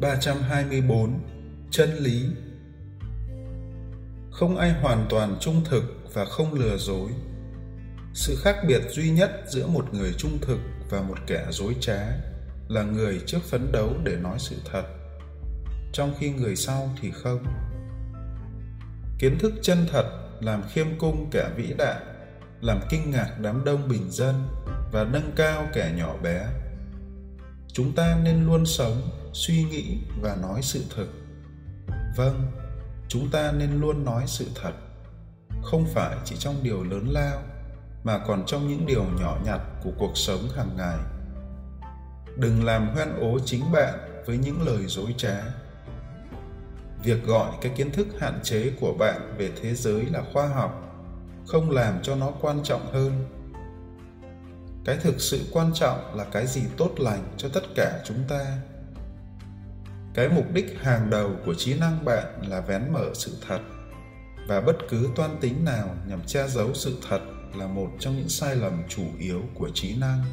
324 Chân lý Không ai hoàn toàn trung thực và không lừa dối. Sự khác biệt duy nhất giữa một người trung thực và một kẻ dối trá là người trước phấn đấu để nói sự thật, trong khi người sau thì không. Kiến thức chân thật làm khiêm cung kẻ vĩ đại, làm kinh ngạc đám đông bình dân và nâng cao kẻ nhỏ bé chúng ta nên luôn sống, suy nghĩ và nói sự thật. vâng chúng ta nên luôn nói sự thật. Không phải chỉ trong điều lớn lao, mà còn trong những điều nhỏ nhặt của cuộc sống hàng ngày. Đừng làm hoen ố chính bạn với những lời dối trá. Việc gọi cái kiến thức hạn chế của bạn về thế giới là khoa học, không làm cho nó quan trọng hơn cái thực sự quan trọng là cái gì tốt lành cho tất cả chúng ta? Cái mục đích hàng đầu của trí năng bạn là vén mở sự thật. Và bất cứ toan tính nào nhằm che giấu sự thật là một trong những sai lầm chủ yếu của trí năng.